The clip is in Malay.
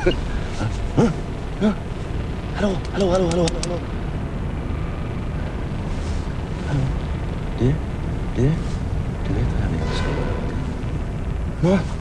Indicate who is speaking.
Speaker 1: Hello, hello, hello, hello, hello.
Speaker 2: Hello. Dia? Dia? Dia tak ada yang sebab. Hello?